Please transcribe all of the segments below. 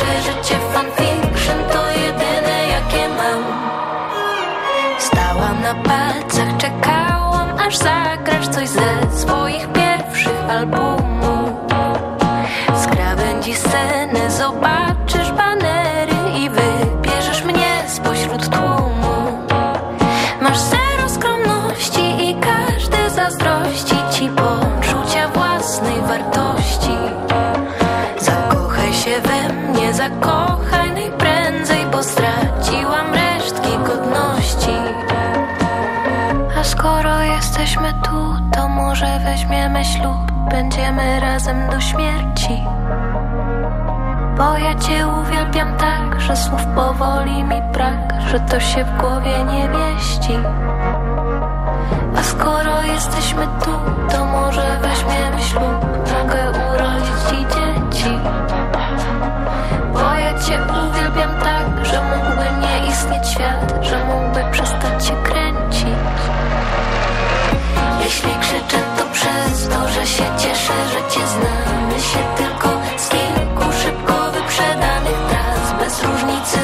nasze życie fanfiction to jedyne jakie mam. Stałam na palcach, czekałam aż zagrasz coś ze swoich pierwszych albumów może weźmiemy ślub Będziemy razem do śmierci. Bo ja cię uwielbiam tak, że słów powoli mi brak Że to się w głowie nie mieści. A skoro jesteśmy tu, to może weźmiemy ślub Mogę urodzić ci dzieci. Bo ja cię uwielbiam tak, że mógłby nie istnieć świat Że mógłby przestać się kręcić Jeśli krzyczę to przez to, że się cieszę, że cię znam My się tylko z kilku szybko wyprzedanych tras. Bez różnicy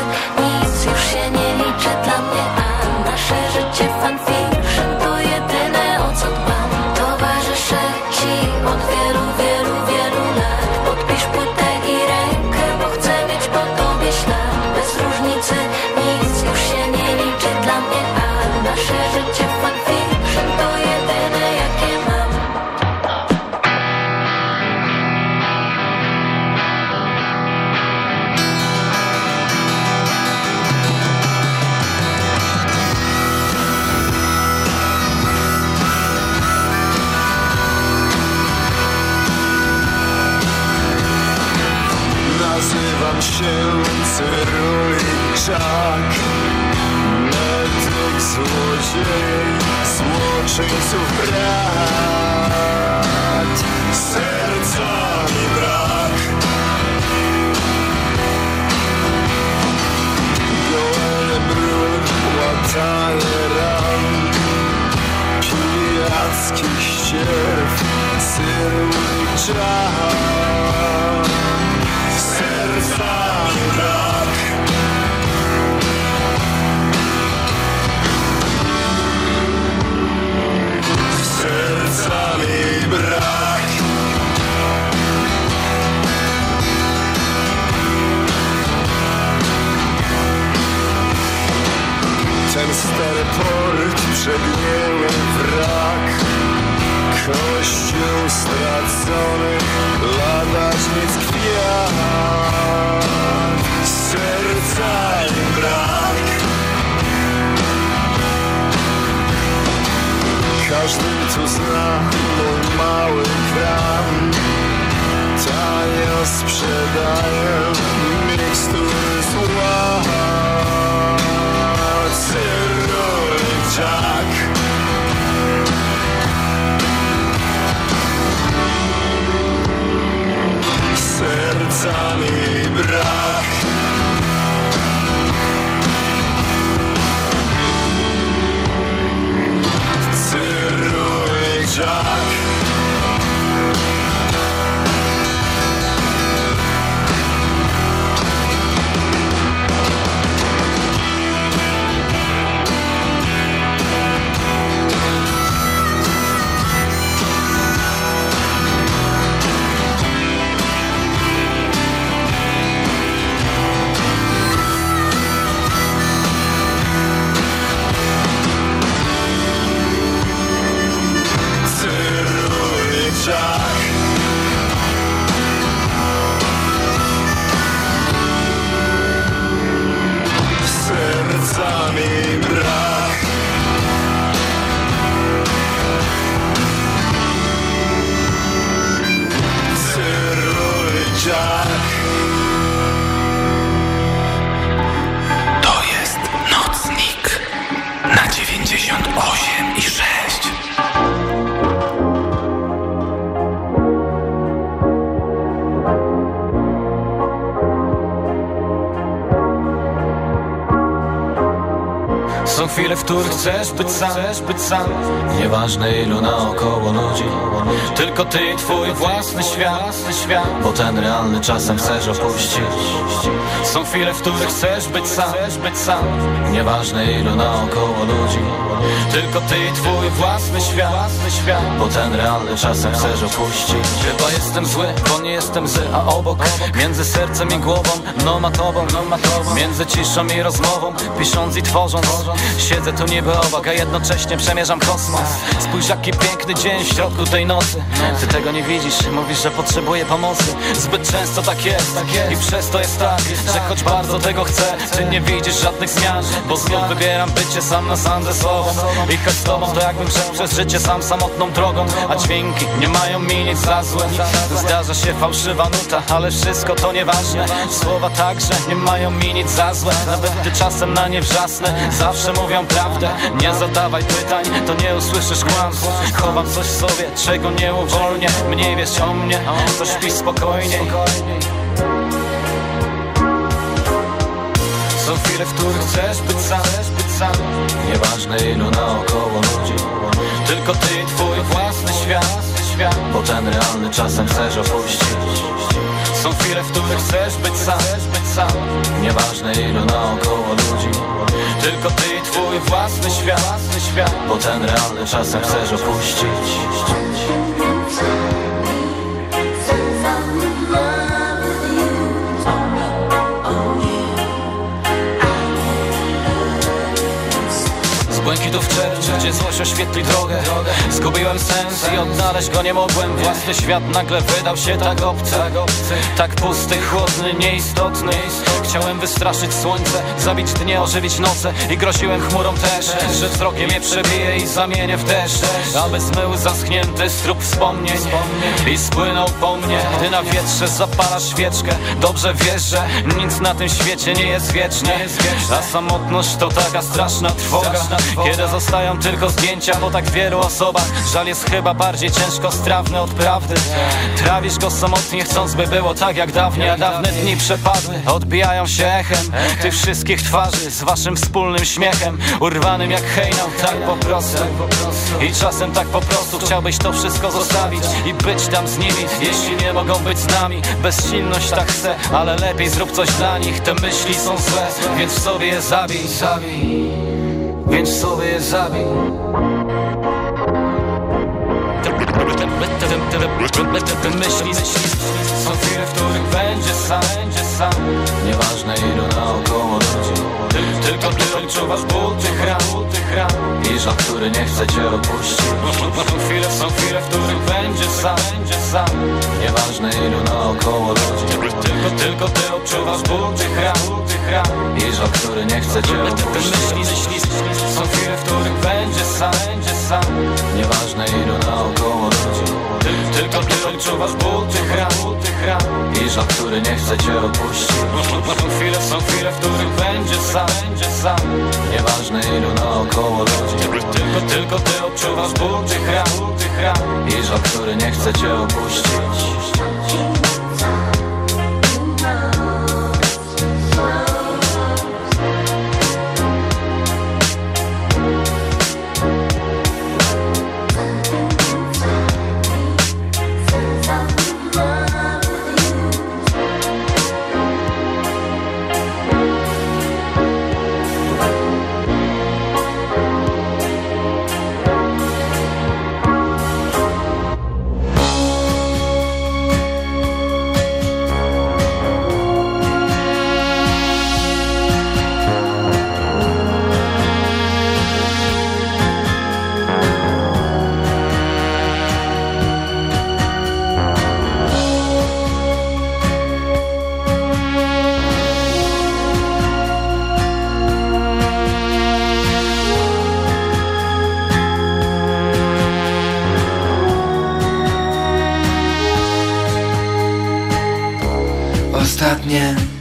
sam, chcesz być sam Nieważne ilu Tylko ty i twój własny świat, Bo ten realny czasem chcesz opuścić. Są chwile, w których chcesz być sam, Nieważne ilu naokoło ludzi. Tylko ty i twój własny świat, Bo ten realny czasem chcesz opuścić. Chyba jestem zły, bo nie jestem zły, a obok. Między sercem i głową, no ma tobą Między ciszą i rozmową, pisząc i tworząc. Siedzę tu niby obok, a jednocześnie przemierzam kosmos. Spójrz jaki piękny dzień w środku tej nocy Ty tego nie widzisz, mówisz, że potrzebuję pomocy. Zbyt często tak jest, i przez to jest tak Że choć bardzo tego chcę, ty nie widzisz żadnych zmian. Bo znów wybieram bycie sam na sam ze sobą. I choć z tobą to jakbym szedł przez życie sam samotną drogą. A dźwięki nie mają mi nic za złe. Zdarza się fałszywa nuta, ale wszystko to nieważne. Słowa także nie mają mi nic za złe. Nawet gdy czasem na nie wrzasnę Zawsze mówią prawdę, nie zadawaj pytań To nie usłyszysz kłamstw. Chowam coś w sobie, czego nie uwolnię Mniej wiesz o mnie, to śpi spokojniej Są chwile, w których chcesz być sam, Nieważne ilu naokoło ludzi. Tylko ty i twój własny świat, Bo ten realny czasem chcesz opuścić. Są chwile, w których chcesz być sam, być sam. Nieważne ilu naokoło ludzi. Tylko ty i twój własny świat. Bo ten realny czasem chcesz opuścić błękitów czerczy, gdzie złość oświetli drogę. Zgubiłem sens i odnaleźć go nie mogłem. Własny świat nagle wydał się tak obcy. Tak pusty, chłodny, nieistotny. Chciałem wystraszyć słońce, zabić dnie, ożywić noce. I groziłem chmurą też, że wzrokiem je przebiję i zamienię w deszcz Aby zmył zaschnięty strób wspomnień I spłynął po mnie, gdy na wietrze zapala świeczkę Dobrze wiesz, że nic na tym świecie nie jest wiecznie A samotność to taka straszna trwoga. Kiedy zostają tylko zdjęcia po tak wielu osobach. Żal jest chyba bardziej ciężko strawny od prawdy. Trawisz go samotnie chcąc by było tak jak dawniej A dawne dni przepadły Odbijają się echem tych wszystkich twarzy Z waszym wspólnym śmiechem Urwanym jak hejnał, tak po prostu. I czasem tak po prostu chciałbyś to wszystko zostawić I być tam z nimi, jeśli nie mogą być z nami Bezsilność tak chcę, ale lepiej zrób coś dla nich. Te myśli są złe, więc w sobie je zabij, zabij więc sobie je zabij. Myśli Są chwile, w których będzie sam, będzie sam. Nieważne ilu naokoło ludzi Tylko ty odczuwasz ból tych ran, tych ran I żal, który nie chce cię opuścić. Są chwile, są chwile, w których będzie sam, będzie sam. Nieważne ilu naokoło ludzi. Tylko, tylko ty odczuwasz ból tych ran, tych ran I żal, który nie chce cię opuścić. Są chwile, w których będzie sam, będzie sam. Nieważne ilu naokoło ludzi. Tylko ty odczuwasz ból tych ran, tych ran I żal, który nie chce cię opuścić. Są chwile, są chwile, w których będzie sam, będzie sam Nieważne ilu naokoło ludzi. Tylko, tylko ty odczuwasz ból tych ran, I żal, który nie chce cię opuścić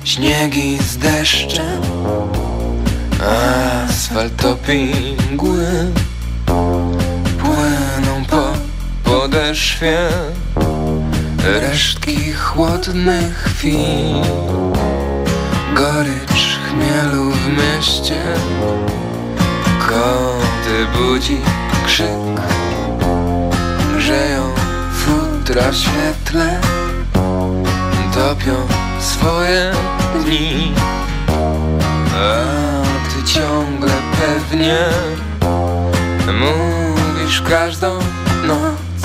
Śniegi z deszczem Asfalt mgły Płyną po podeszwie Resztki chłodnych chwil. Gorycz chmielu w mieście Koty budzi krzyk Grzeją futra w świetle Topią swoje dni. A ty ciągle pewnie Mówisz każdą noc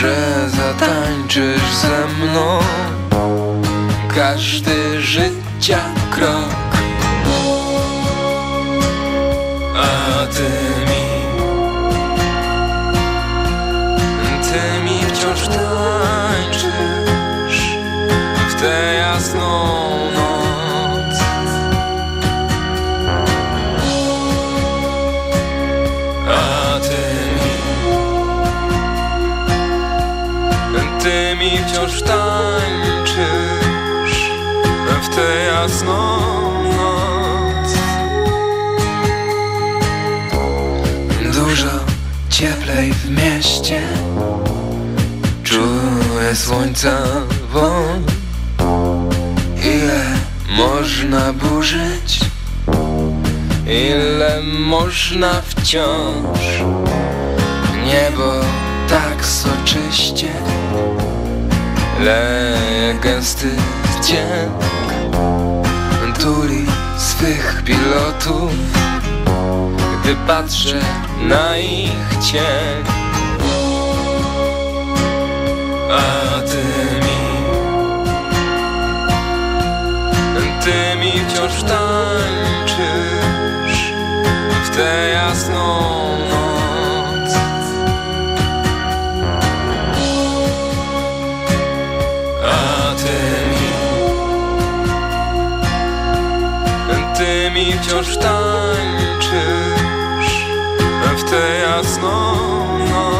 Że zatańczysz ze mną. Każdy życia krok wciąż tańczysz W tę jasną noc. Dużo cieplej w mieście Czuję słońca woń Ile można burzyć Ile można wciąż. Niebo tak soczyście Leje gęsty cień Tuli swych pilotów. Gdy patrzę na ich cień A ty mi Ty mi wciąż tańczysz W tę jasną wciąż tańczysz. W tę jasną noc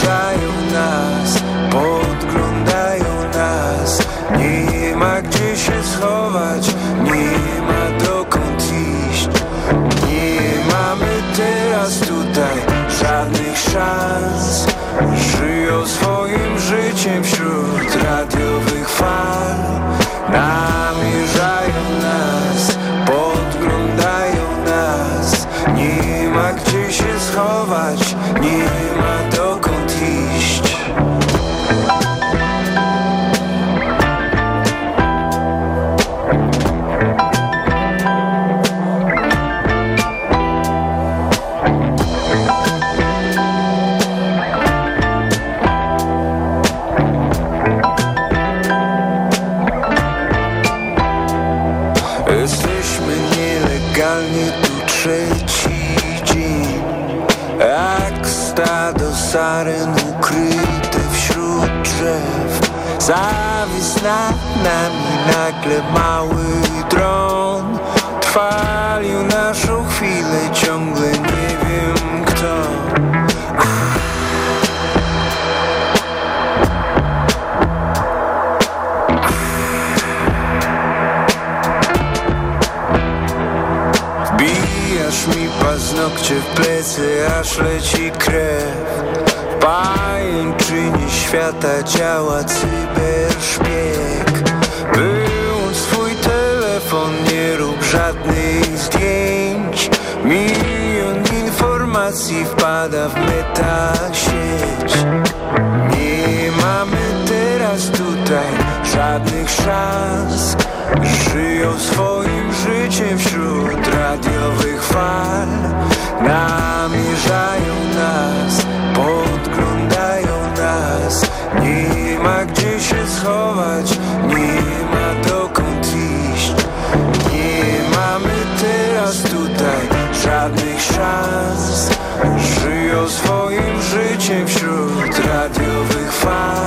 Namierzają nas, podglądają nas. Nie ma gdzie się schować, Zawisł nad nami nagle mały dron. Trwalił naszą chwilę, ciągle nie wiem kto. Wbijasz mi paznokcie w plecy, aż leci krew. W Pajęczynie świata działa cyberszpieg. Wyłącz swój telefon, nie rób żadnych zdjęć. Milion informacji wpada w metasieć. Nie mamy teraz tutaj żadnych szans. Żyją swoim życiem wśród radiowych żadnych szans. Żyją swoim życiem wśród radiowych fal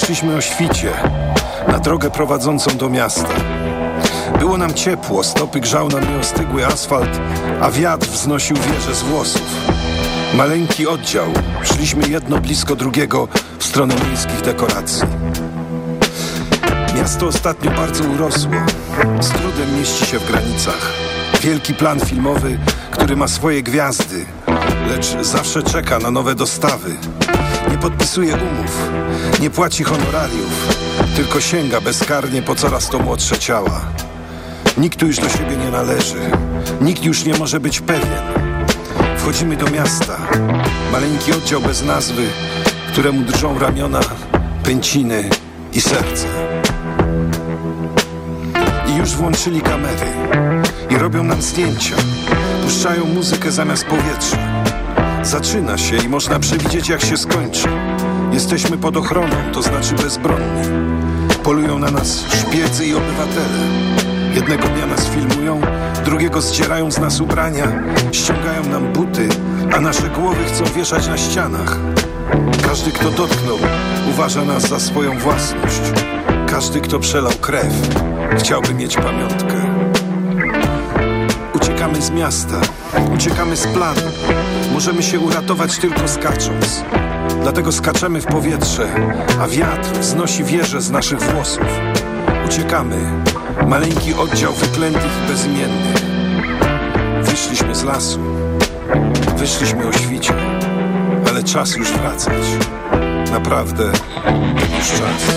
Wyszliśmy o świcie na drogę prowadzącą do miasta. Było nam ciepło, stopy grzał nam nieostygły asfalt, a wiatr wznosił wieże z włosów. Maleńki oddział. Szliśmy jedno blisko drugiego w stronę miejskich dekoracji. Miasto ostatnio bardzo urosło. Z trudem mieści się w granicach. Wielki plan filmowy, który ma swoje gwiazdy, lecz zawsze czeka na nowe dostawy. Nie podpisuje umów, nie płaci honorariów, tylko sięga bezkarnie po coraz to młodsze ciała. Nikt tu już do siebie nie należy, nikt już nie może być pewien. Wchodzimy do miasta, maleńki oddział bez nazwy, któremu drżą ramiona, pęciny i serce. I już włączyli kamery i robią nam zdjęcia. Puszczają muzykę zamiast powietrza. Zaczyna się i można przewidzieć, jak się skończy. Jesteśmy pod ochroną, to znaczy bezbronni. Polują na nas szpiedzy i obywatele. Jednego dnia nas filmują, drugiego zdzierają z nas ubrania, ściągają nam buty, a nasze głowy chcą wieszać na ścianach. Każdy, kto dotknął, uważa nas za swoją własność. Każdy, kto przelał krew, chciałby mieć pamiątkę. Uciekamy z miasta, uciekamy z planu. Możemy się uratować tylko skacząc. Dlatego skaczemy w powietrze, a wiatr wznosi wieże z naszych włosów. Uciekamy, maleńki oddział wyklętych i bezimiennych. Wyszliśmy z lasu, wyszliśmy o świcie, ale czas już wracać. Naprawdę już czas.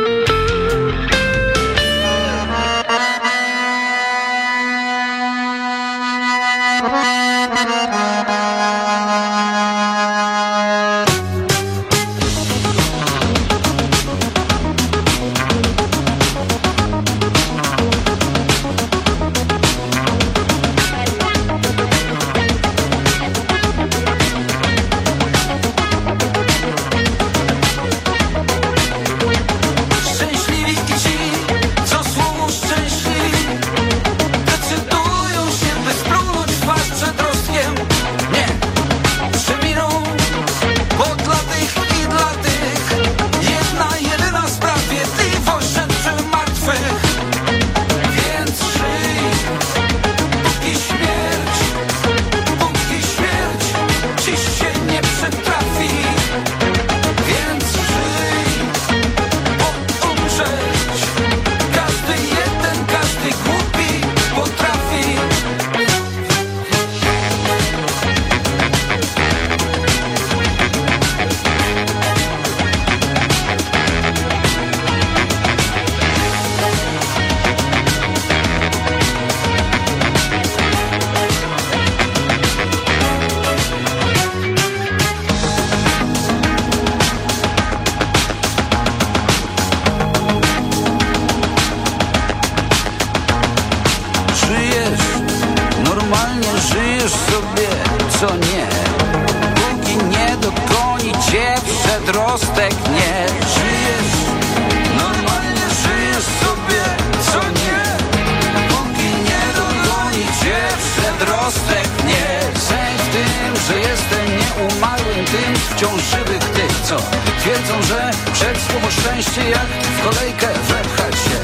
tym wciąż żywych tych, co twierdzą, że przed słowo szczęście jak w kolejkę wepchać się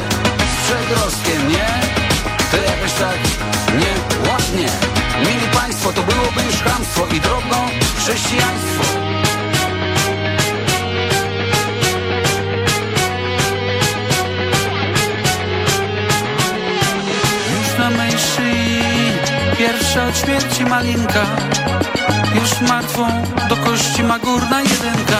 z przedrostkiem, nie? To jakoś tak nieładnie. Mili państwo, to byłoby już chamstwo i drobno chrześcijaństwo. Już na mej szyi pierwsza od śmierci malinka już martwą do kości ma górna jedynka.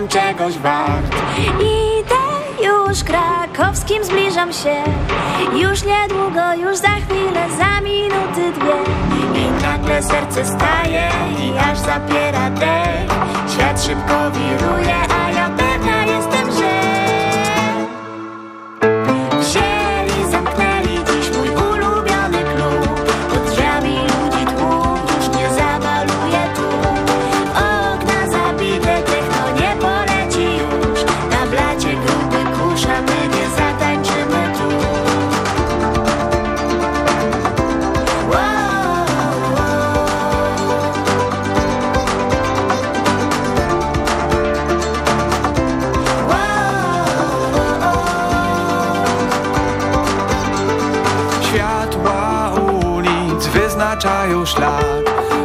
jestem czegoś wart. Idę już krakowskim zbliżam się. Już niedługo, już za chwilę, za minuty dwie. I nagle serce staje i aż zapiera dech. Świat szybko wiruje, a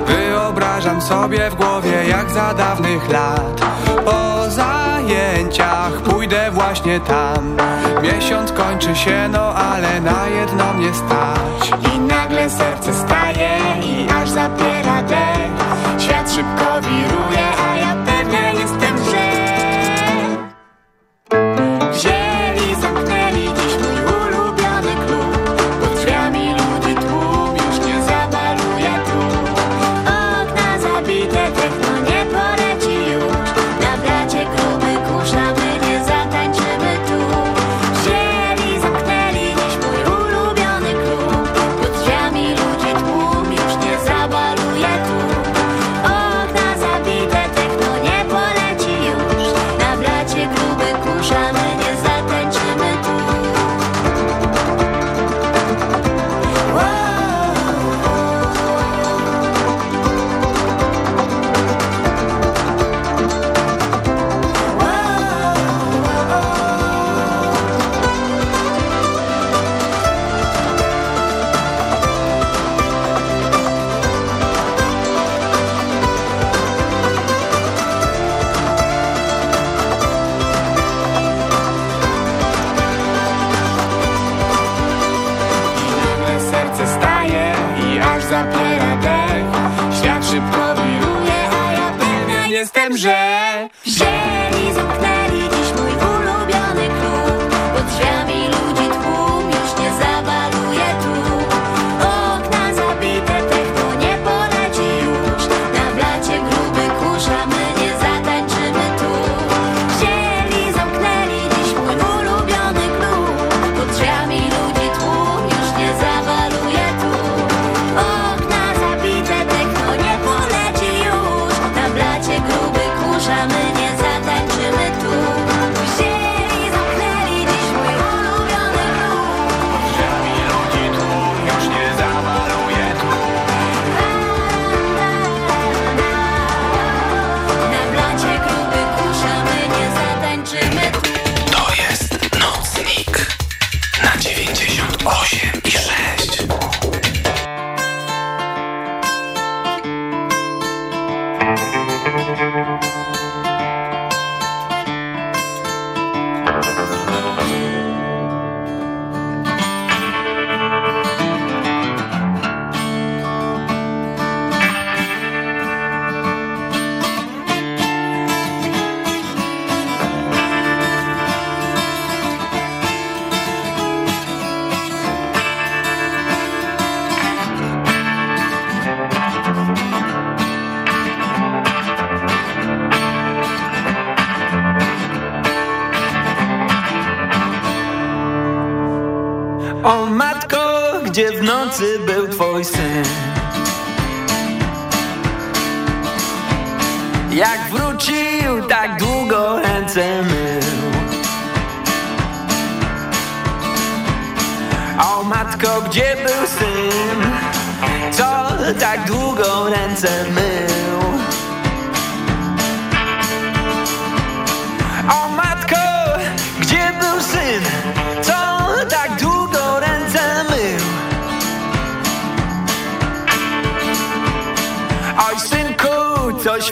Wyobrażam sobie w głowie jak za dawnych lat. Po zajęciach pójdę właśnie tam. Miesiąc kończy się, no ale na jedno mnie stać. I nagle serce staje i aż zapiera dech. Świat szybko wiruje.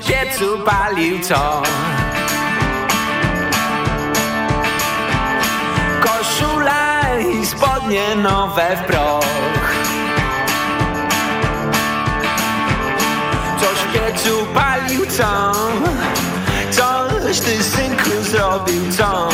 Dziec upalił to Koszula i spodnie nowe w proch. Coś piec upalił co? Coś ty synku zrobił co?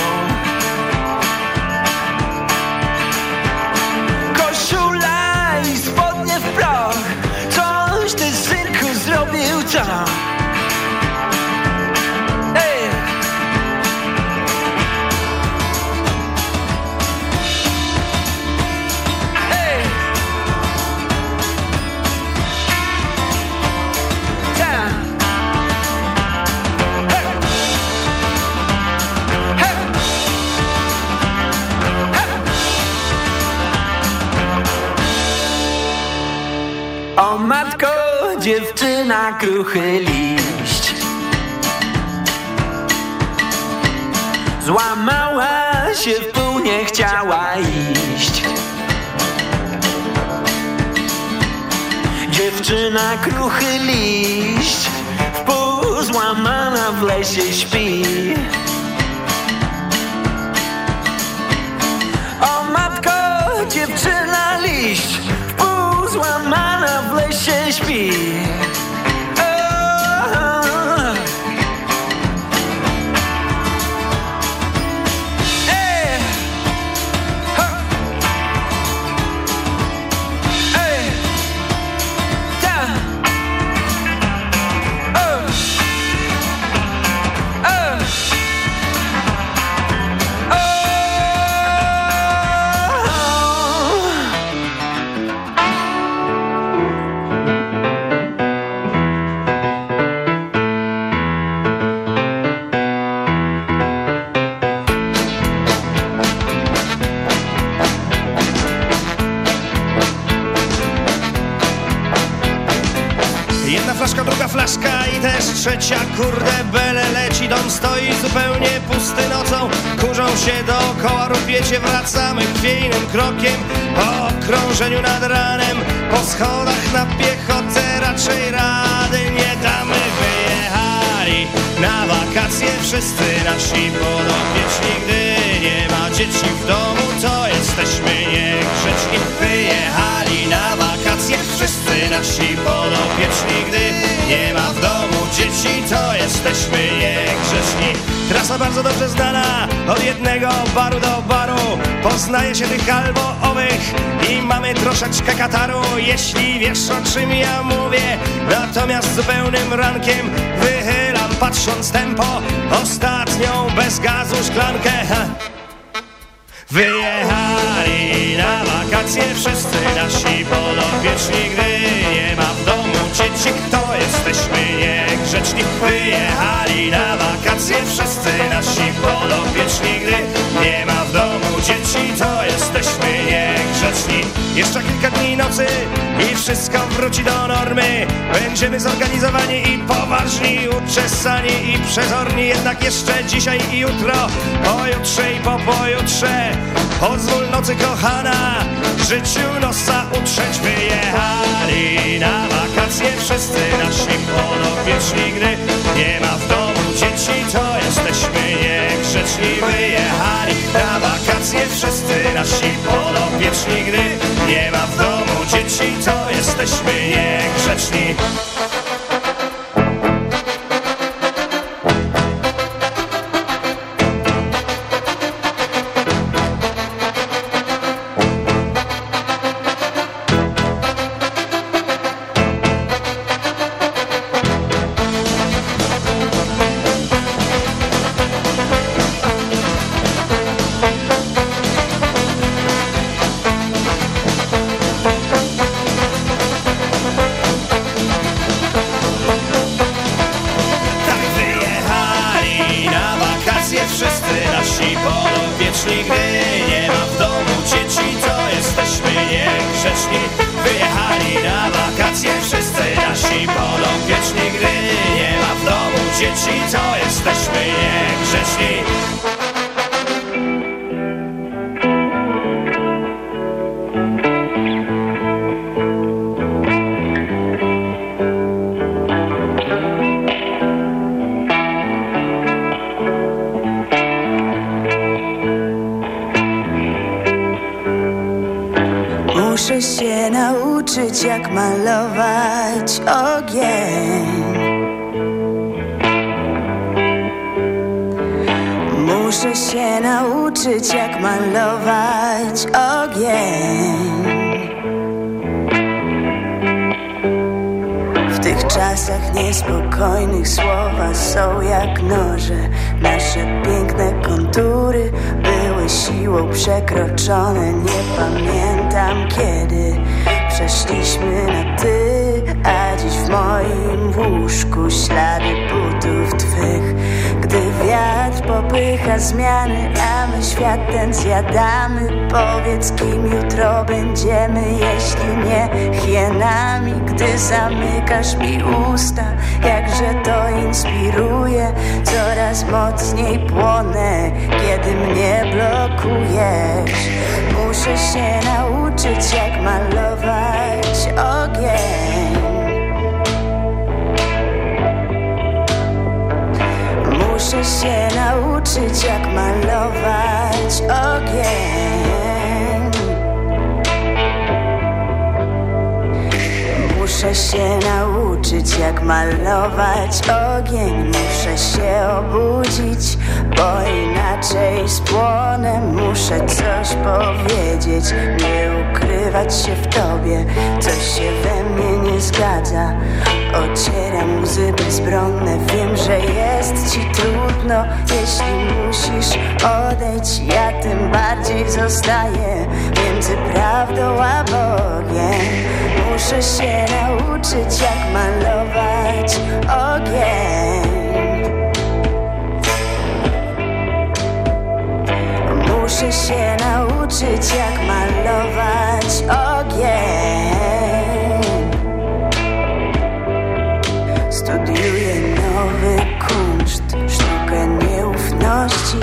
Dziewczyna kruchy liść. Złamała się w pół, nie chciała iść. Dziewczyna kruchy liść W pół złamana w lesie śpi wakacje wszyscy nasi podopieczni Gdy nie ma w domu dzieci, to jesteśmy niegrzeczni. Wyjechali na wakacje wszyscy nasi podopieczni Gdy nie ma w domu dzieci, to jesteśmy niegrzeczni. Jeszcze kilka dni nocy i wszystko wróci do normy. Będziemy zorganizowani i poważni, uczesani i przezorni. Jednak jeszcze dzisiaj i jutro, pojutrze i po pojutrze Pozwól nocy kochana, życiu nosa utrzeć Wyjechali na wakacje wszyscy nasi podopieczni Gdy nie ma w domu dzieci, to jesteśmy niegrzeczni. Wyjechali na wakacje wszyscy nasi podopieczni Gdy nie ma w domu dzieci, to jesteśmy niegrzeczni czasach niespokojnych słowa są jak noże. Nasze piękne kontury były siłą przekroczone. Nie pamiętam kiedy przeszliśmy na ty A dziś w moim łóżku ślady butów twych. Gdy wiatr popycha zmiany, a my świat ten zjadamy. Powiedz kim jutro będziemy, jeśli nie hienami. Gdy zamykasz mi usta, jakże to inspiruje. Coraz mocniej płonę, kiedy mnie blokujesz. Muszę się nauczyć jak malować ogień Muszę się nauczyć jak malować ogień Muszę się nauczyć jak malować ogień. Muszę się obudzić, bo inaczej spłonę Muszę coś powiedzieć, nie ukrywać się w tobie Coś się we mnie nie zgadza. Ocieram łzy bezbronne Wiem, że jest ci trudno. Jeśli musisz odejść Ja tym bardziej zostaję Między prawdą a Bogiem. Muszę się nauczyć jak malować ogień. Muszę się nauczyć jak malować ogień. Studiuję nowy kunszt, sztukę nieufności.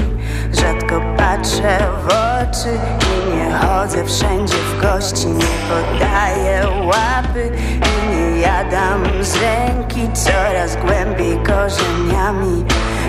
Rzadko patrzę w oczy i nie chodzę wszędzie w gości Nie podaję łapy i nie jadam z ręki. Coraz głębiej korzeniami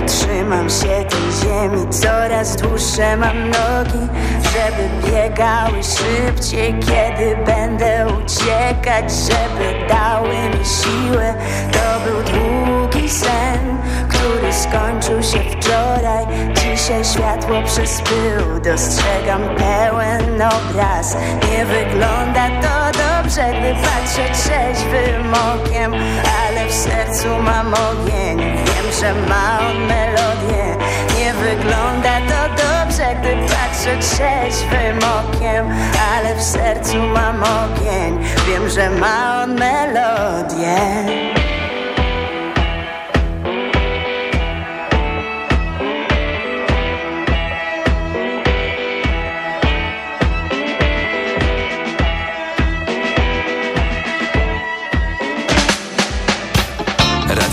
Trzymam się tej ziemi, coraz dłuższe mam nogi Żeby biegały szybciej, kiedy będę uciekać Żeby dały mi siłę, to był długi sen Który skończył się wczoraj. Dzisiaj światło przez pył Dostrzegam pełen obraz. Nie wygląda to dobrze, gdy patrzę trzeźwym okiem Ale w sercu mam ogień. Wiem, że ma on melodię. Nie wygląda to dobrze, gdy patrzę trzeźwym okiem Ale w sercu mam ogień. Wiem, że ma on melodię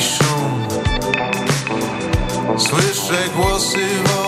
szum. Słyszę głosy wody.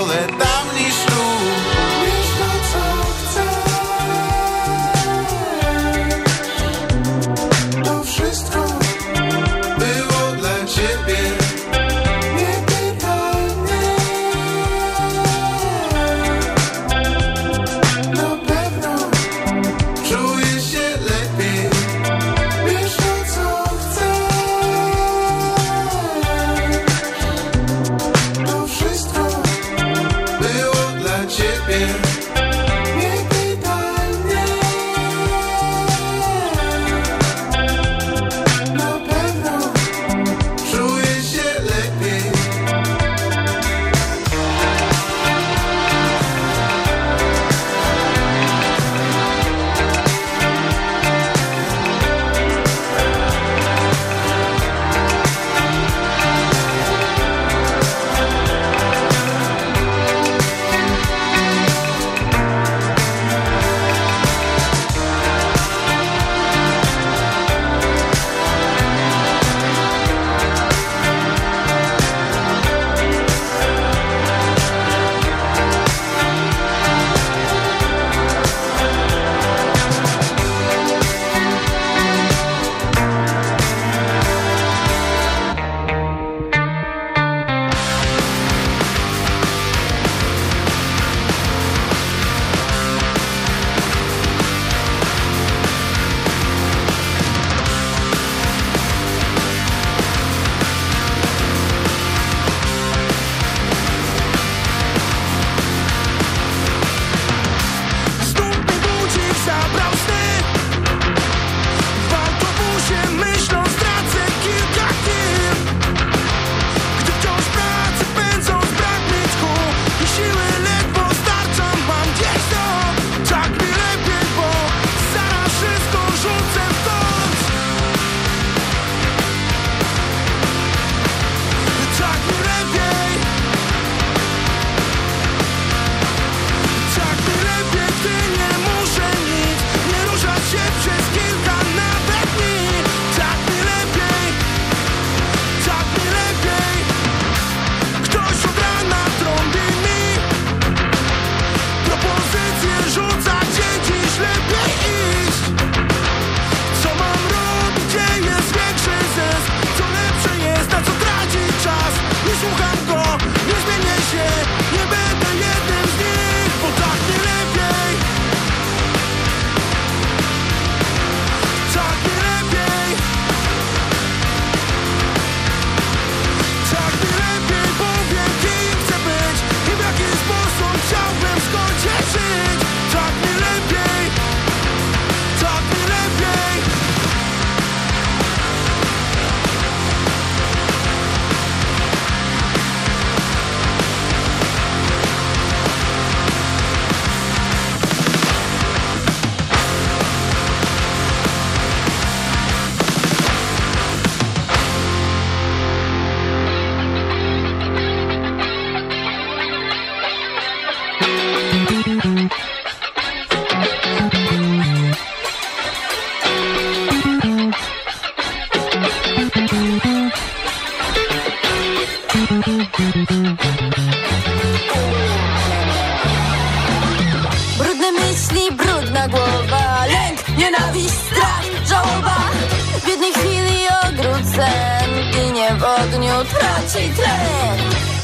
traci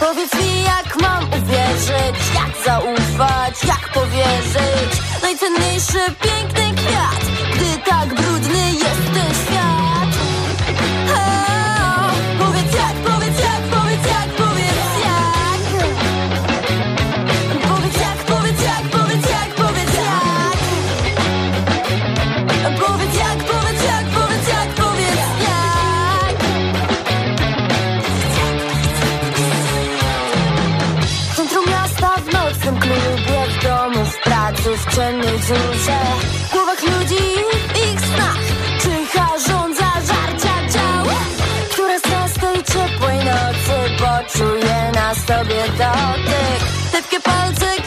Powiedz mi jak mam uwierzyć, jak zaufać, jak powierzyć? Najcenniejszy piękny kwiat, gdy tak brudny w ciemnej dziurze W głowach ludzi i ich snach Czyha rządza żarcia dział. Które z nas tej ciepłej nocy Poczuje na sobie dotyk? Tepkie palce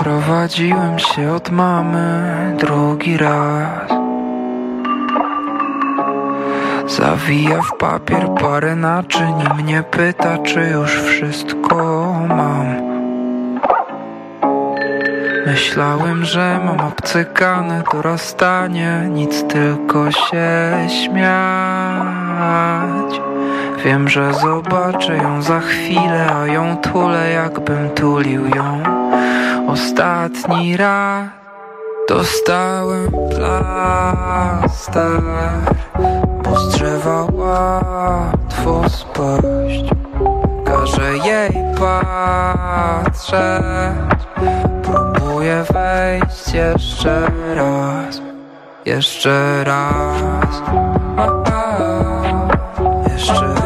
Odprowadziłem się od mamy drugi raz. Zawija w papier parę naczyń i mnie pyta, czy już wszystko mam. Myślałem, że mam obcykane dorastanie, nic tylko się śmiać. Wiem, że zobaczę ją za chwilę, a ją tulę, jakbym tulił ją. Ostatni raz Dostałem plaster Bo z drzewa łatwo spaść. Każę jej patrzeć Próbuję wejść jeszcze raz Jeszcze raz. Jeszcze raz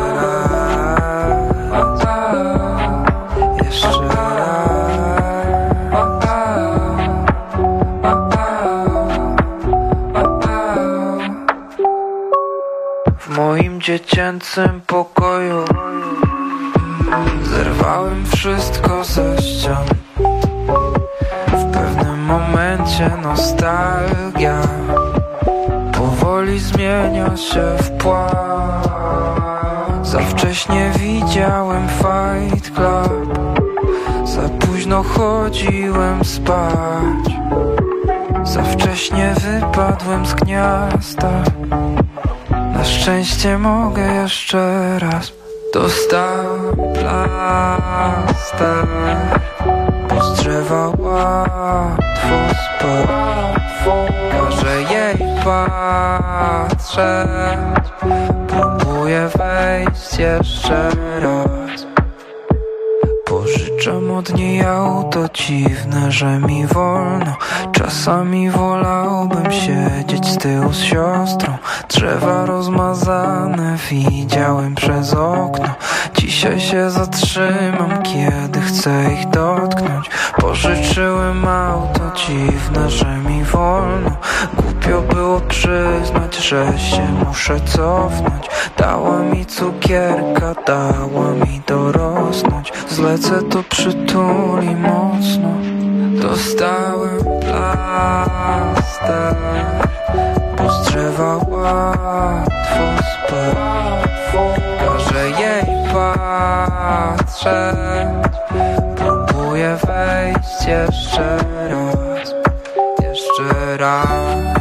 dziecięcym pokoju. Zerwałem wszystko ze ścian. W pewnym momencie nostalgia Powoli zmienia się w płat. Za wcześnie widziałem Fight Club. Za późno chodziłem spać. Za wcześnie wypadłem z gniazda Na szczęście mogę jeszcze raz. Dostałem plaster. Bo z drzewa łatwo Każę jej patrzeć. Próbuję wejść jeszcze raz Pożyczam od niej auto dziwne, że mi wolno. Czasami wolałbym siedzieć z tyłu z siostrą. Drzewa rozmazane widziałem przez okno. Dzisiaj się zatrzymam, kiedy chcę ich dotknąć. Pożyczyłem auto dziwne, że mi wolno. Głupio było przyznać, że się muszę cofnąć. Dała mi cukierka, dała mi dorosnąć. Zlecę to przytuli mocno. Dostałem plaster. Bo z drzewa łatwo Każę jej patrzeć Próbuję wejść jeszcze raz. Jeszcze raz